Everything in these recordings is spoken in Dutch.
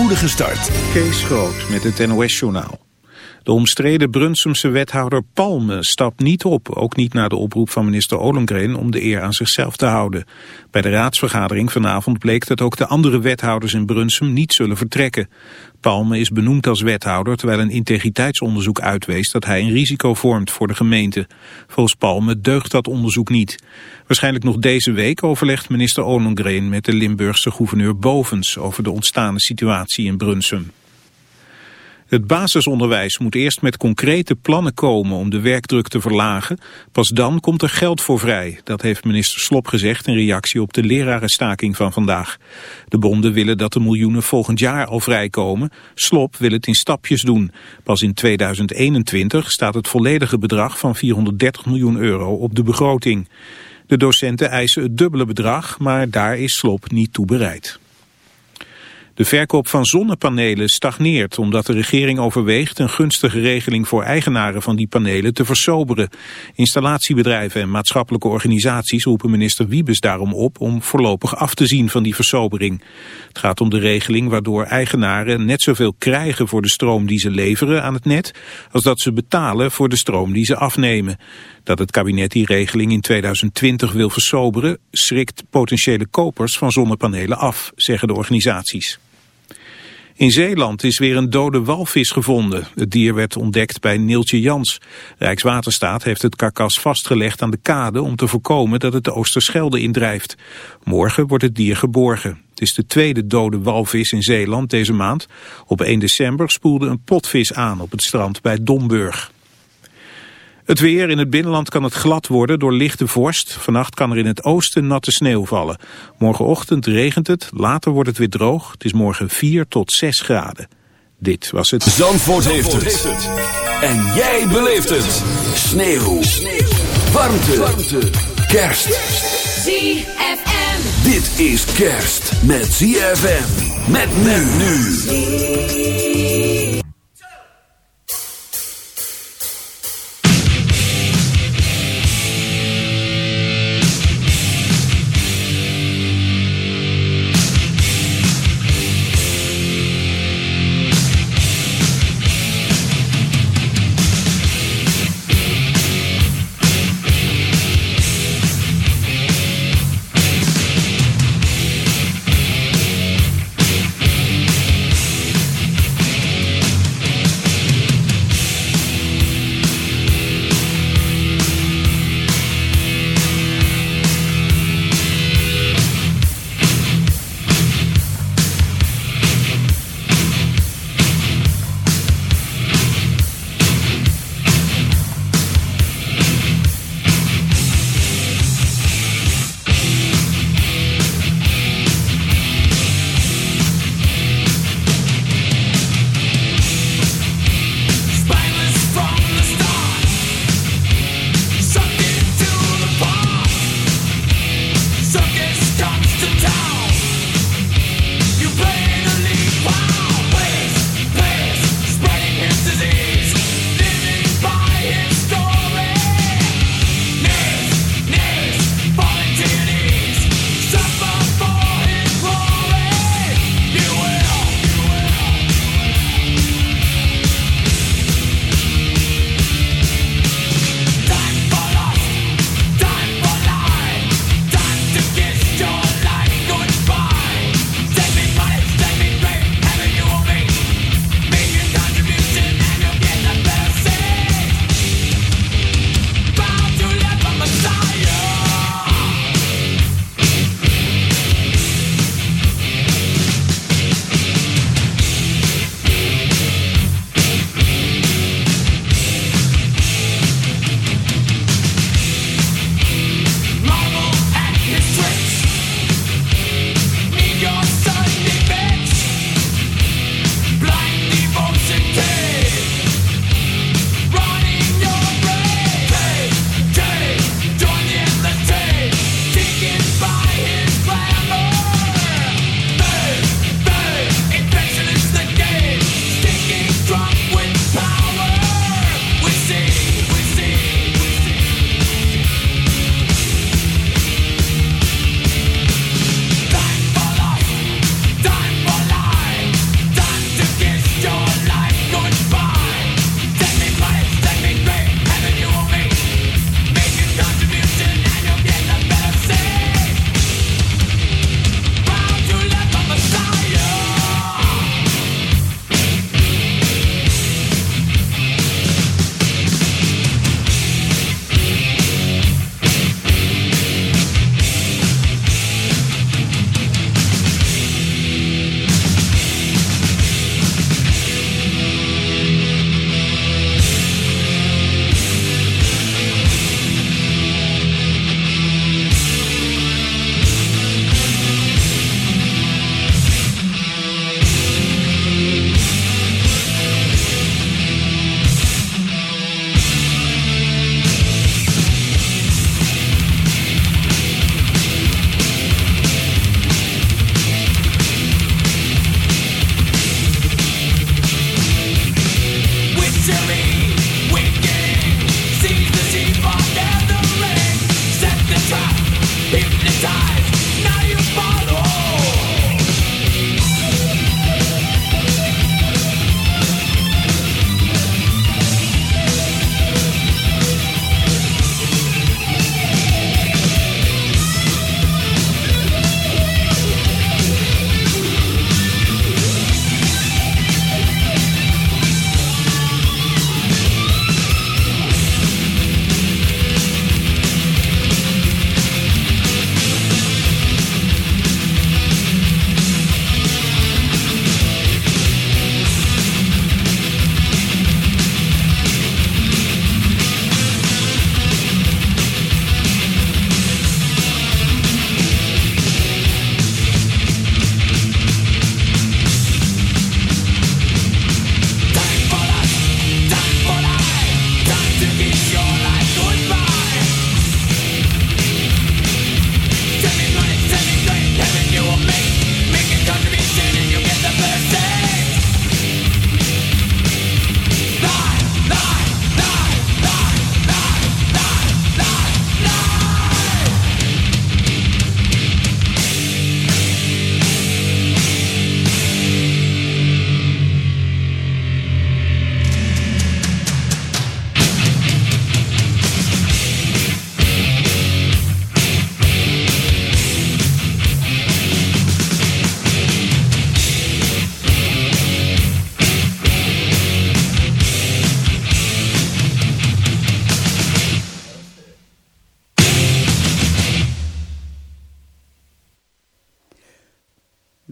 spoedige start. Kees Groot met het NOS-journaal. De omstreden Brunsumse wethouder Palme stapt niet op, ook niet na de oproep van minister Ollongren om de eer aan zichzelf te houden. Bij de raadsvergadering vanavond bleek dat ook de andere wethouders in Brunsum niet zullen vertrekken. Palme is benoemd als wethouder terwijl een integriteitsonderzoek uitwees dat hij een risico vormt voor de gemeente. Volgens Palme deugt dat onderzoek niet. Waarschijnlijk nog deze week overlegt minister Ollongren met de Limburgse gouverneur Bovens over de ontstaande situatie in Brunsum. Het basisonderwijs moet eerst met concrete plannen komen om de werkdruk te verlagen. Pas dan komt er geld voor vrij. Dat heeft minister Slop gezegd in reactie op de lerarenstaking van vandaag. De bonden willen dat de miljoenen volgend jaar al vrijkomen. Slop wil het in stapjes doen. Pas in 2021 staat het volledige bedrag van 430 miljoen euro op de begroting. De docenten eisen het dubbele bedrag, maar daar is Slop niet toe bereid. De verkoop van zonnepanelen stagneert omdat de regering overweegt een gunstige regeling voor eigenaren van die panelen te versoberen. Installatiebedrijven en maatschappelijke organisaties roepen minister Wiebes daarom op om voorlopig af te zien van die versobering. Het gaat om de regeling waardoor eigenaren net zoveel krijgen voor de stroom die ze leveren aan het net als dat ze betalen voor de stroom die ze afnemen. Dat het kabinet die regeling in 2020 wil versoberen schrikt potentiële kopers van zonnepanelen af, zeggen de organisaties. In Zeeland is weer een dode walvis gevonden. Het dier werd ontdekt bij Neeltje Jans. Rijkswaterstaat heeft het karkas vastgelegd aan de kade om te voorkomen dat het de Oosterschelde indrijft. Morgen wordt het dier geborgen. Het is de tweede dode walvis in Zeeland deze maand. Op 1 december spoelde een potvis aan op het strand bij Domburg. Het weer in het binnenland kan het glad worden door lichte vorst. Vannacht kan er in het oosten natte sneeuw vallen. Morgenochtend regent het, later wordt het weer droog. Het is morgen 4 tot 6 graden. Dit was het... Zandvoort, heeft, het. En jij beleeft het. Sneeuw. sneeuw. Warmte. Warmte. Kerst. ZFM. Dit is kerst met ZFM. Met men nu.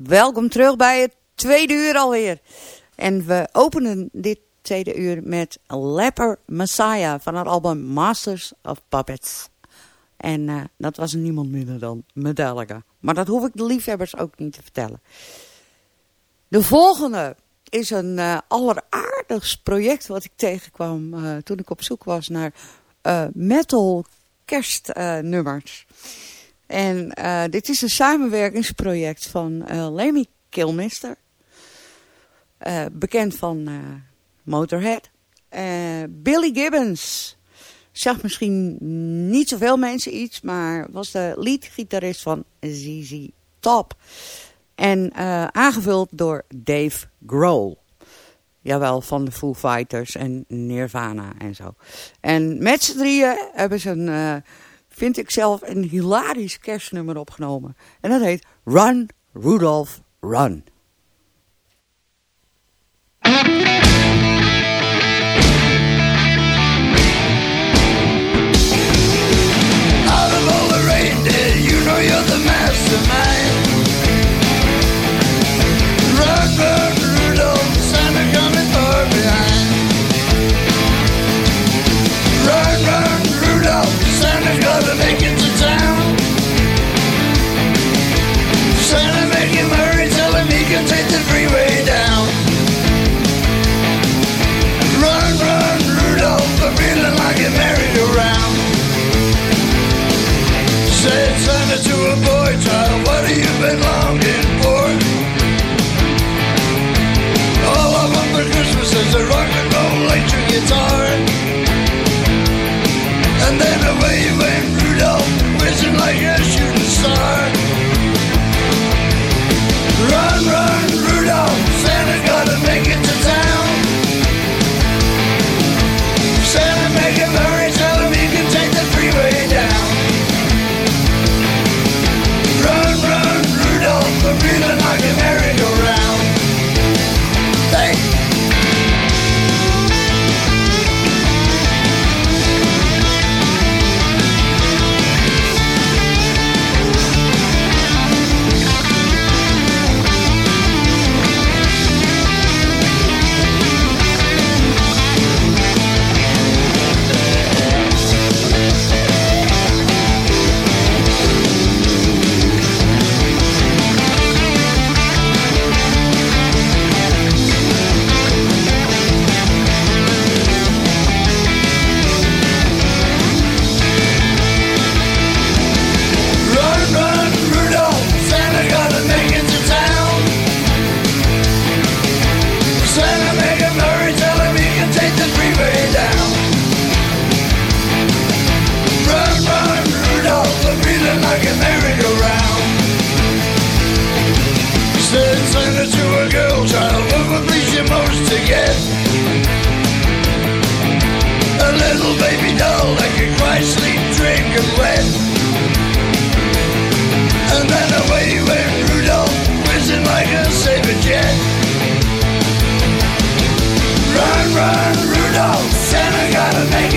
Welkom terug bij het tweede uur alweer. En we openen dit tweede uur met Leper Messiah van het album Masters of Puppets. En uh, dat was niemand minder dan Metallica. Maar dat hoef ik de liefhebbers ook niet te vertellen. De volgende is een uh, alleraardigst project wat ik tegenkwam uh, toen ik op zoek was naar metal kerstnummers. En dit is een samenwerkingsproject van Lemmy Kilmister. bekend van Motorhead. Billy Gibbons Zag misschien niet zoveel mensen iets, maar was de leadgitarist van ZZ Top. En uh, aangevuld door Dave Grohl. Jawel, van de Foo Fighters en Nirvana en zo. En met z'n drieën hebben ze een, uh, vind ik zelf een hilarisch kerstnummer opgenomen. En dat heet Run, Rudolph, Run. Out of all the reindeer, you know you're the mastermind.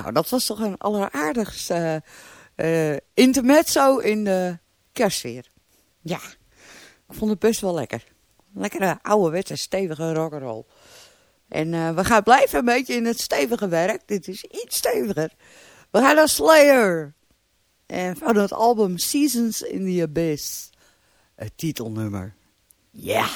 Nou, dat was toch een alleraardigste uh, intermezzo in de kerstsfeer. Ja, ik vond het best wel lekker. Lekkere ouderwetse stevige rock'n'roll. En uh, we gaan blijven een beetje in het stevige werk. Dit is iets steviger. We gaan naar Slayer. En van het album Seasons in the Abyss. Het titelnummer. Ja.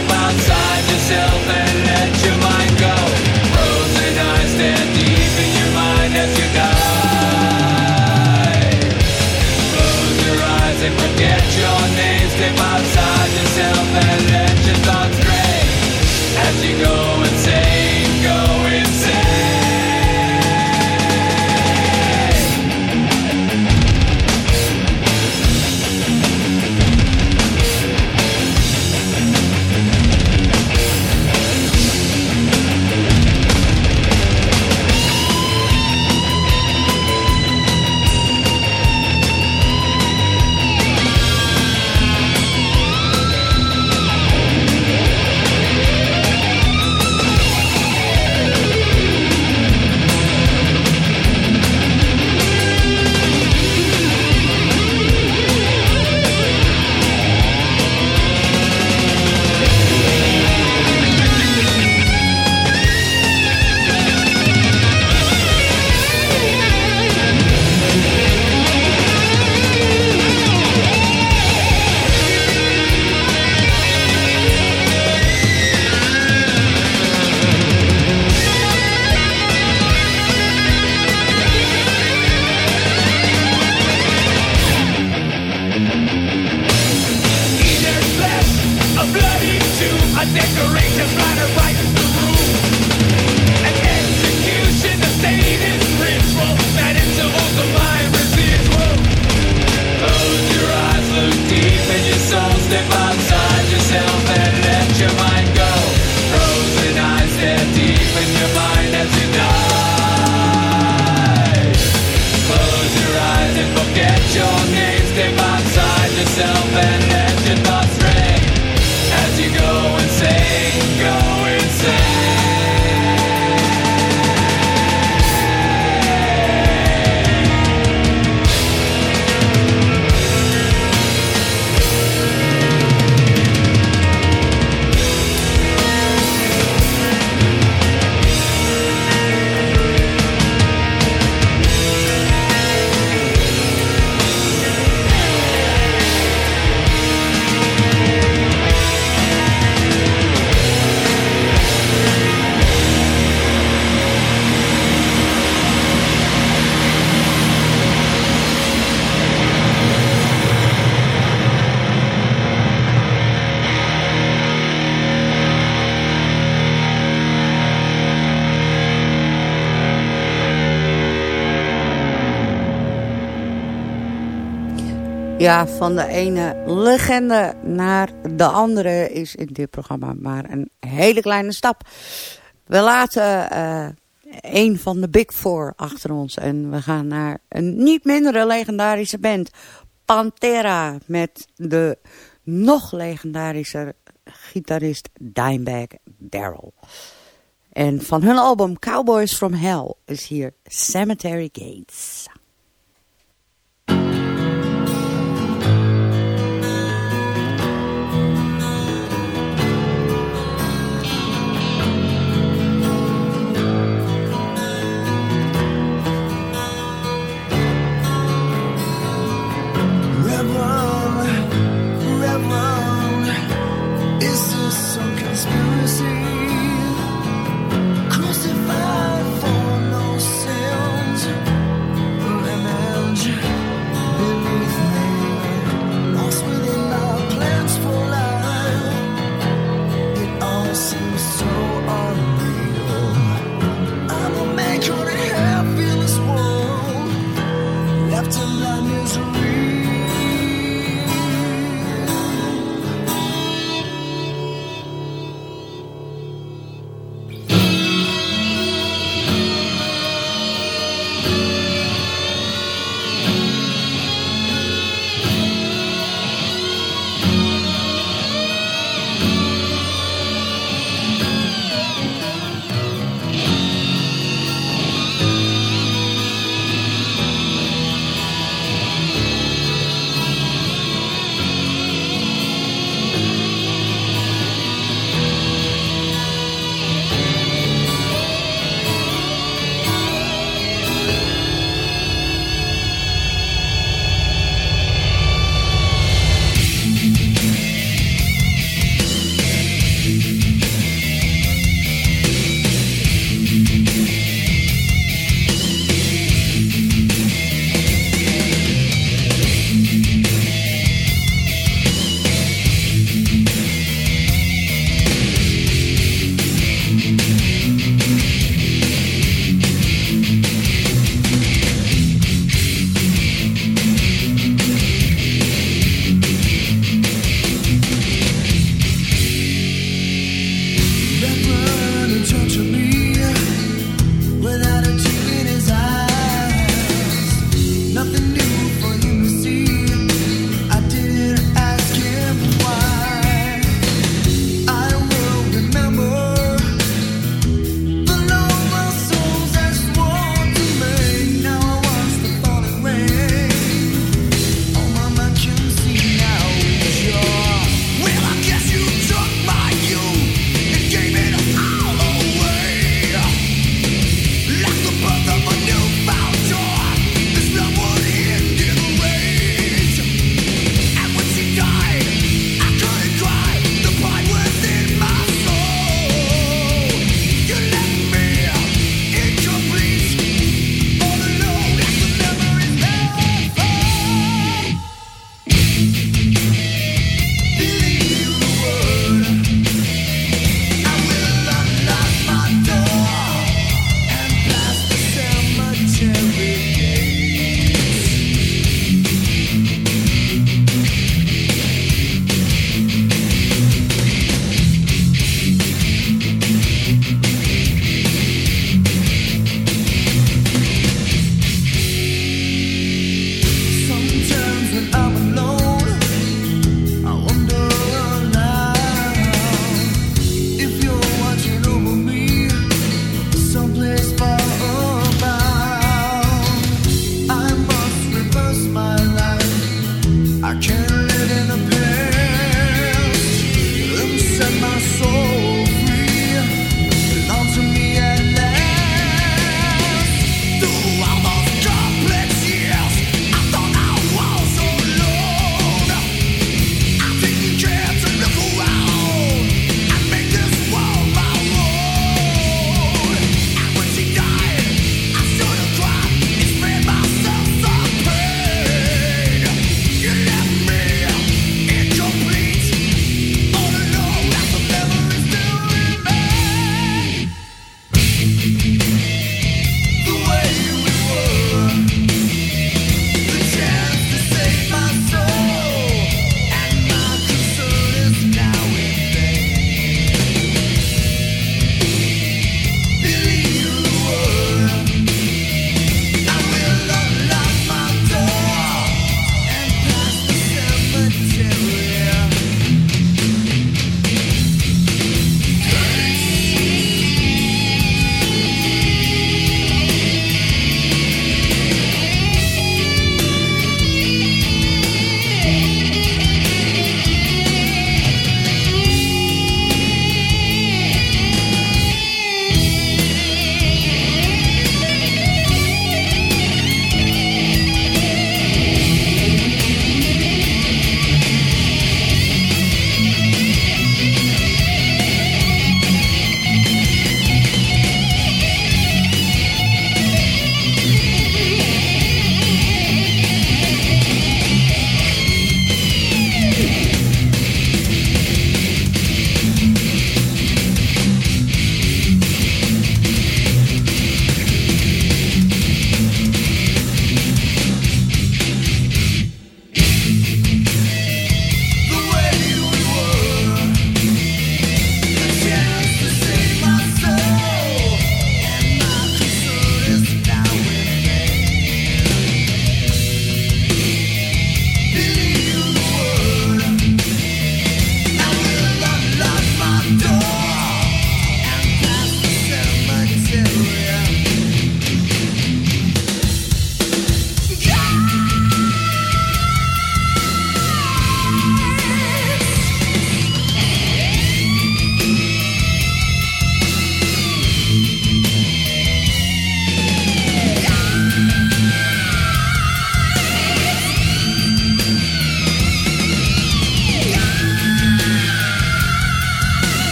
take my time Ja, van de ene legende naar de andere is in dit programma maar een hele kleine stap. We laten uh, een van de Big Four achter ons en we gaan naar een niet mindere legendarische band. Pantera met de nog legendarische gitarist Dimebag Darrell. En van hun album Cowboys from Hell is hier Cemetery Gates.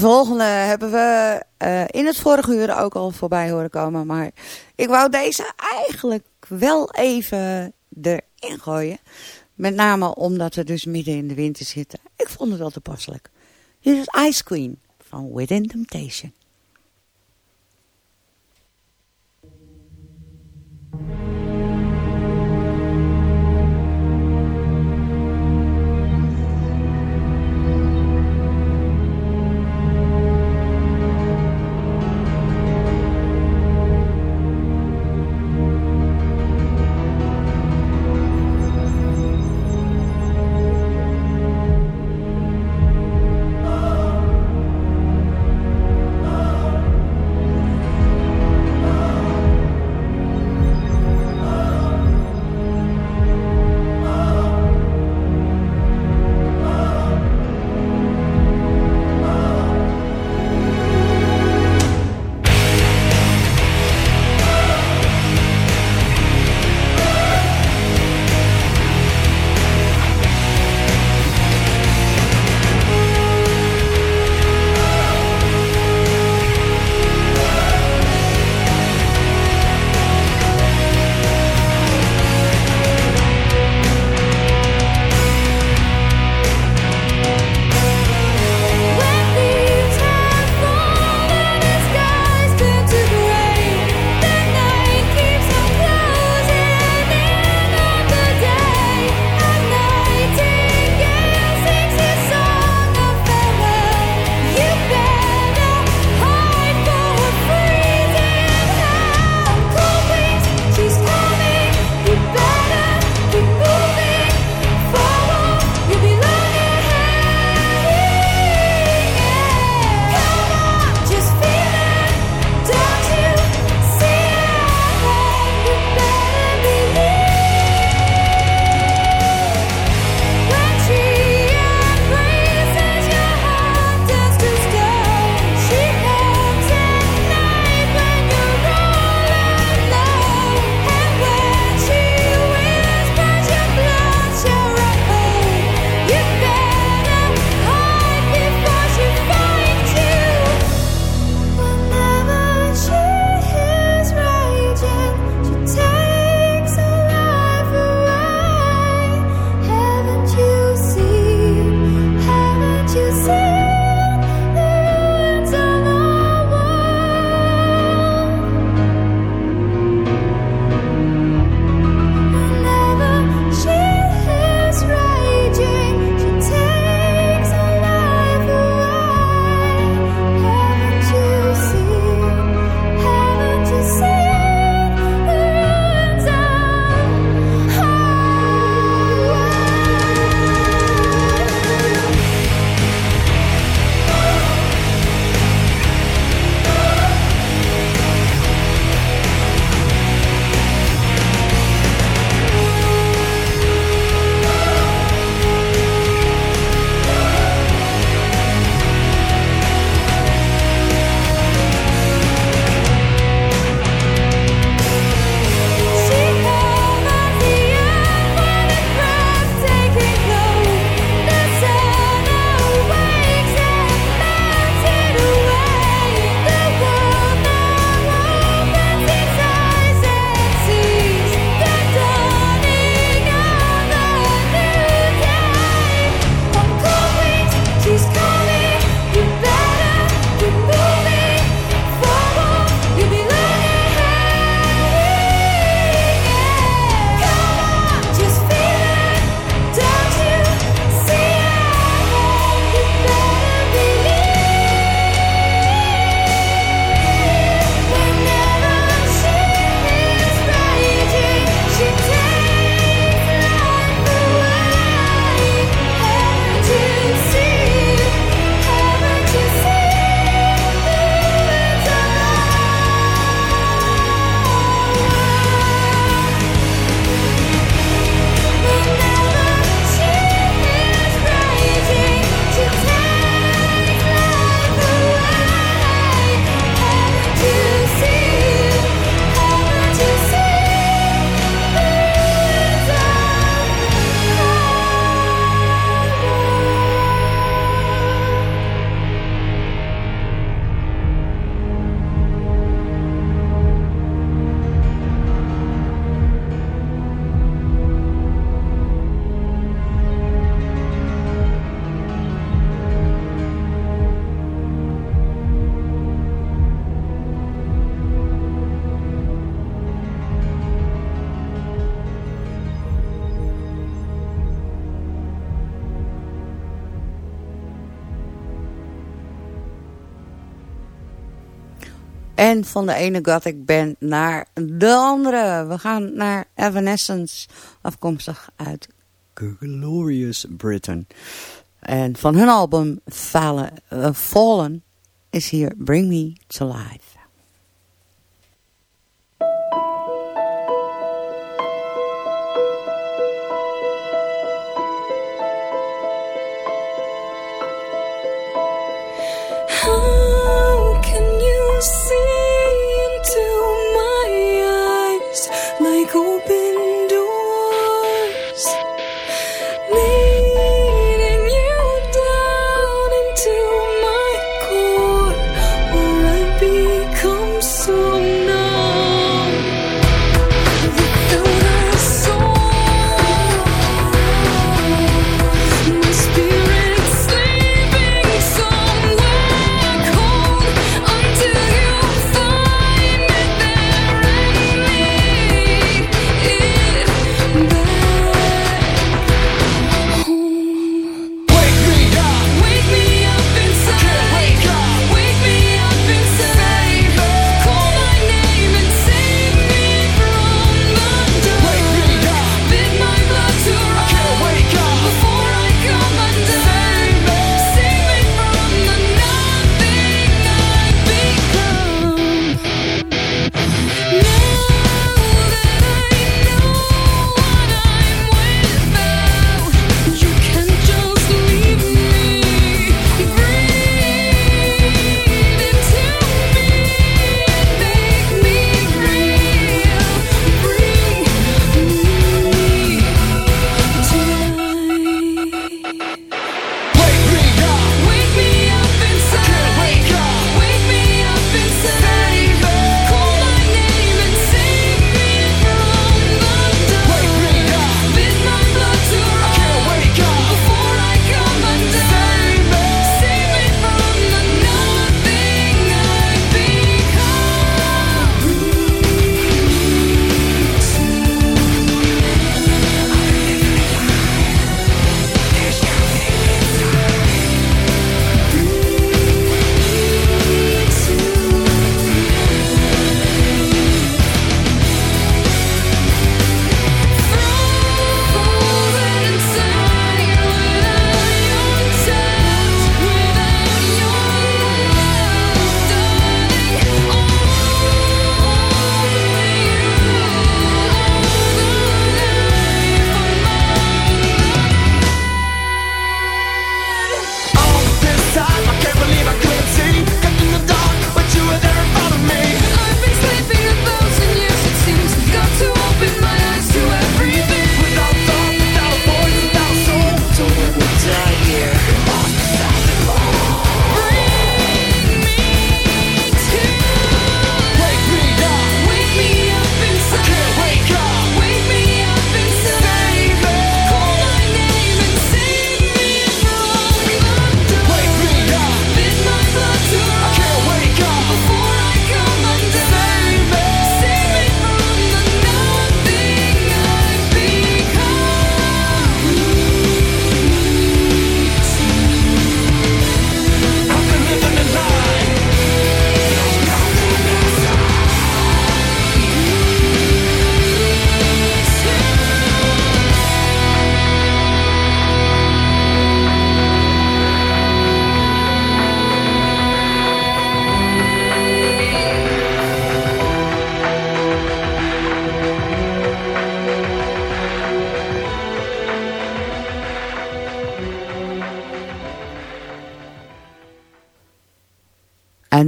Volgende hebben we uh, in het vorige uur ook al voorbij horen komen. Maar ik wou deze eigenlijk wel even erin gooien. Met name omdat we dus midden in de winter zitten. Ik vond het wel toepasselijk. Hier is Ice Queen van Within Temptation. van de ene gothic band naar de andere. We gaan naar Evanescence, afkomstig uit Glorious Britain. En van hun album eh, Fallen is hier Bring Me To Life. could be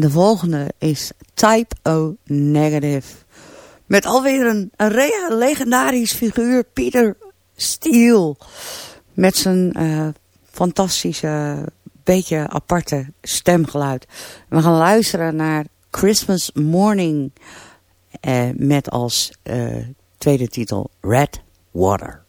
de volgende is Type O Negative. Met alweer een, een legendarisch figuur, Peter Steele. Met zijn uh, fantastische, beetje aparte stemgeluid. We gaan luisteren naar Christmas Morning. Eh, met als eh, tweede titel Red Water.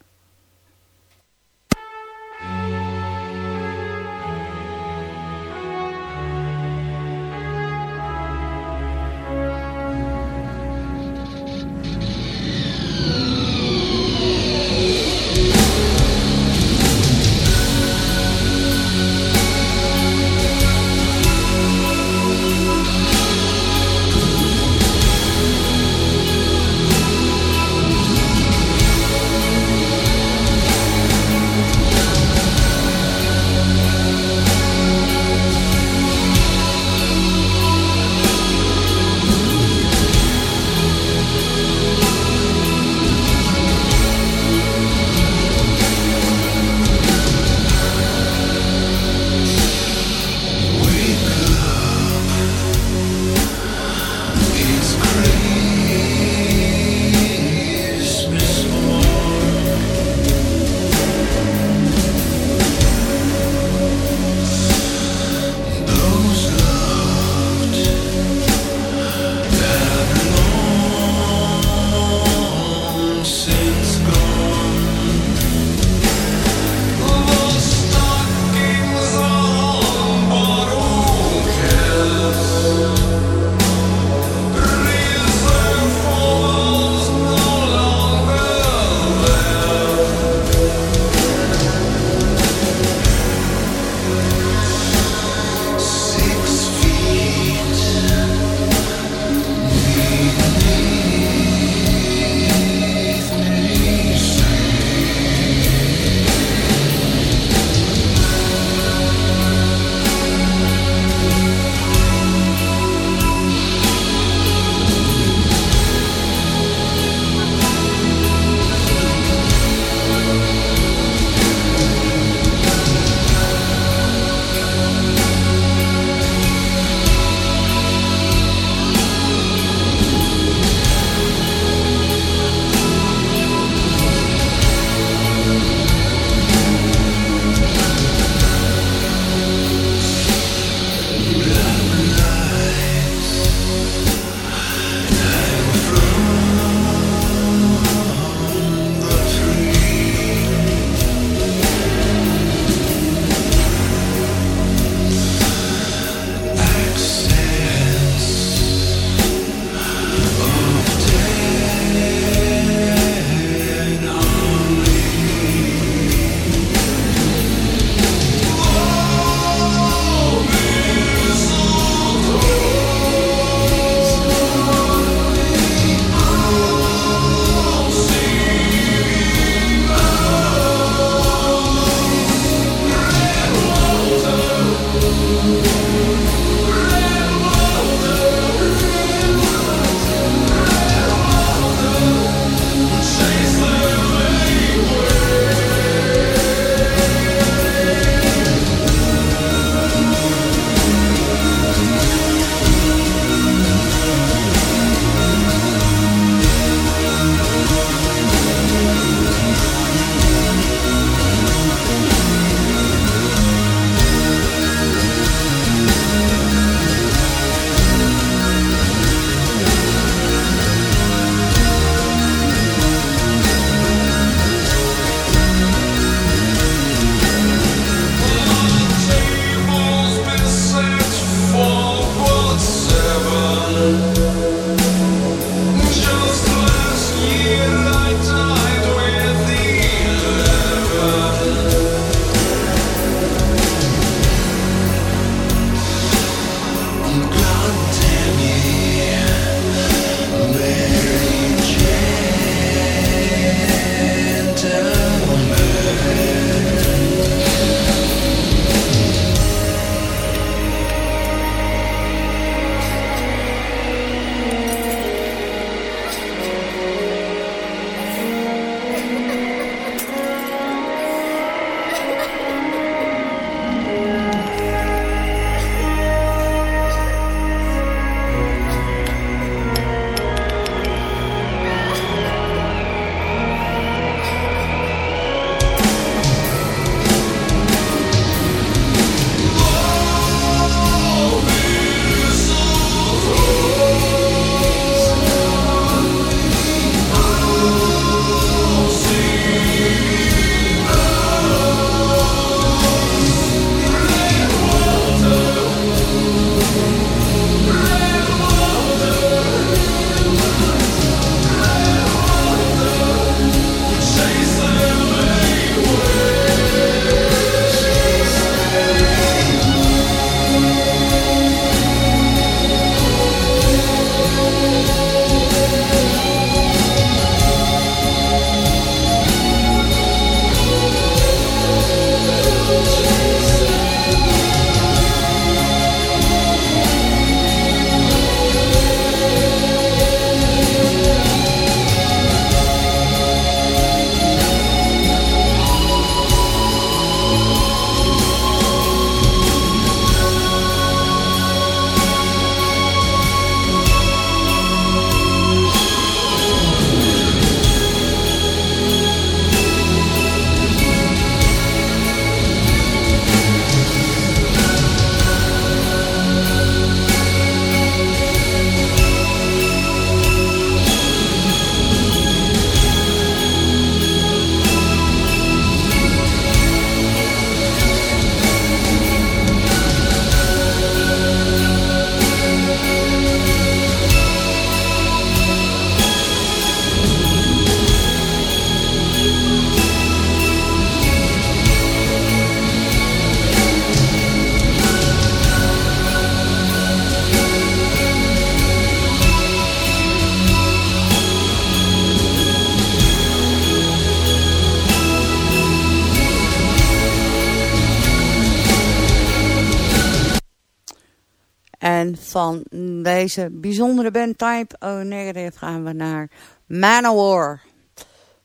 van deze bijzondere band Type O Negative gaan we naar Manowar.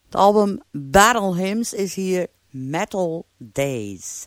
Het album Battle Hymns is hier Metal Days.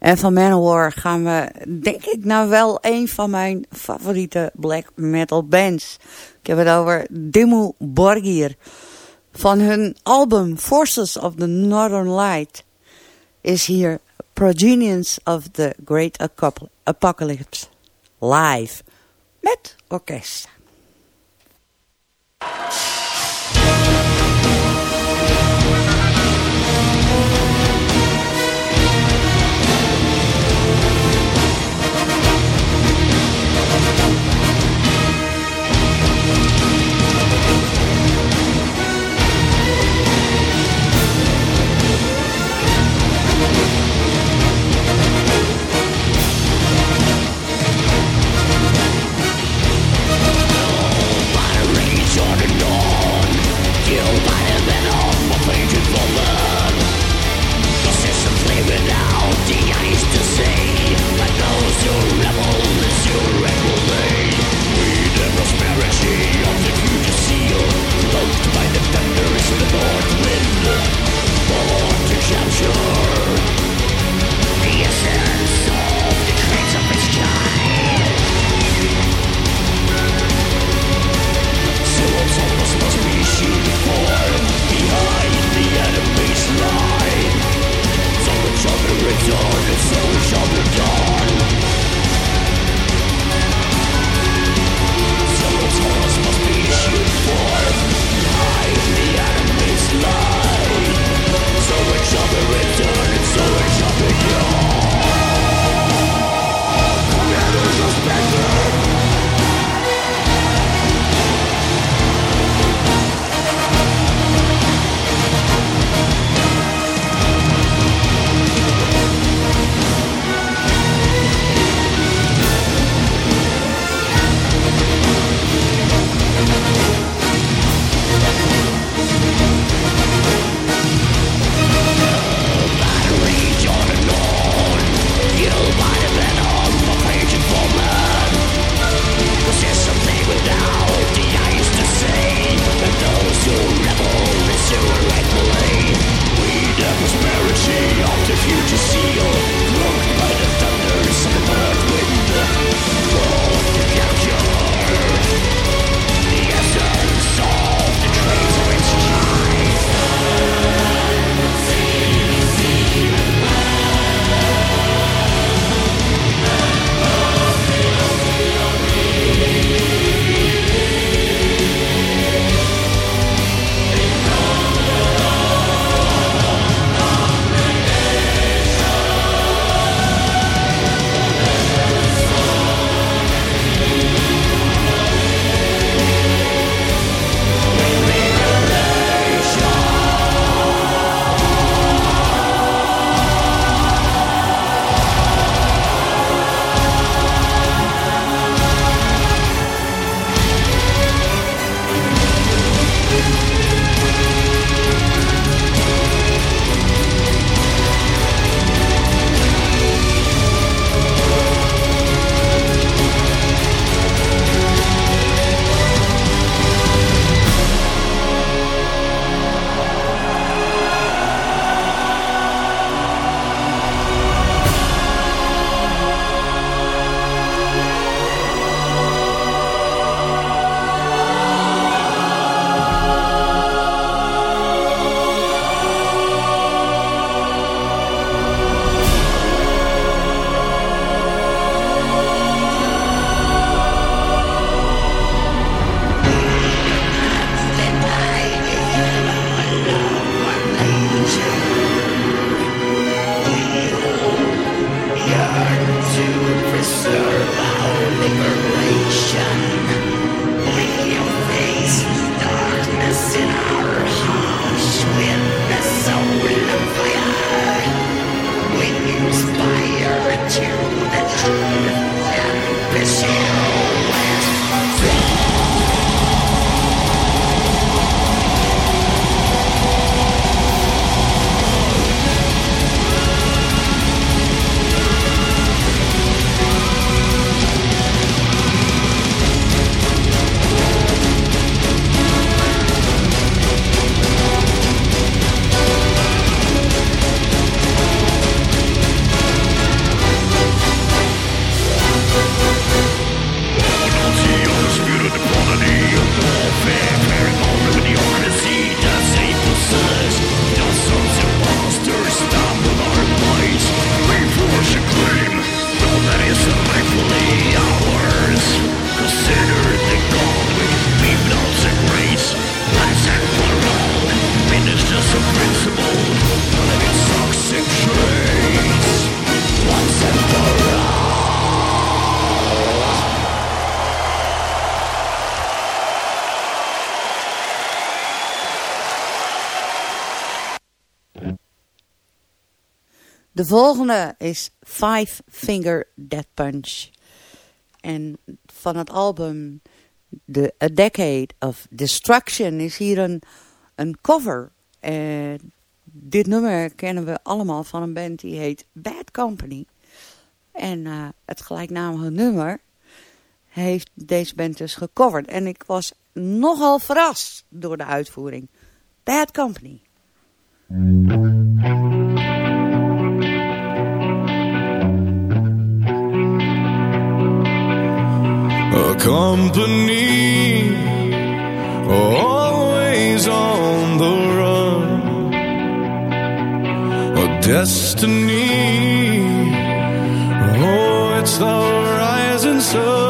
En van Manowar gaan we, denk ik, nou wel een van mijn favoriete black metal bands. Ik heb het over Dimmu Borgir. Van hun album Forces of the Northern Light is hier Progenians of the Great Apocalypse live met orkest. It's done, it's so shall be done De volgende is Five Finger Death Punch. En van het album The A Decade of Destruction is hier een, een cover. Uh, dit nummer kennen we allemaal van een band die heet Bad Company. En eh, het gelijknamige nummer heeft deze band dus gecoverd. En ik was nogal verrast door de uitvoering. Bad Company. company, always on the run. A destiny, oh, it's the rising sun.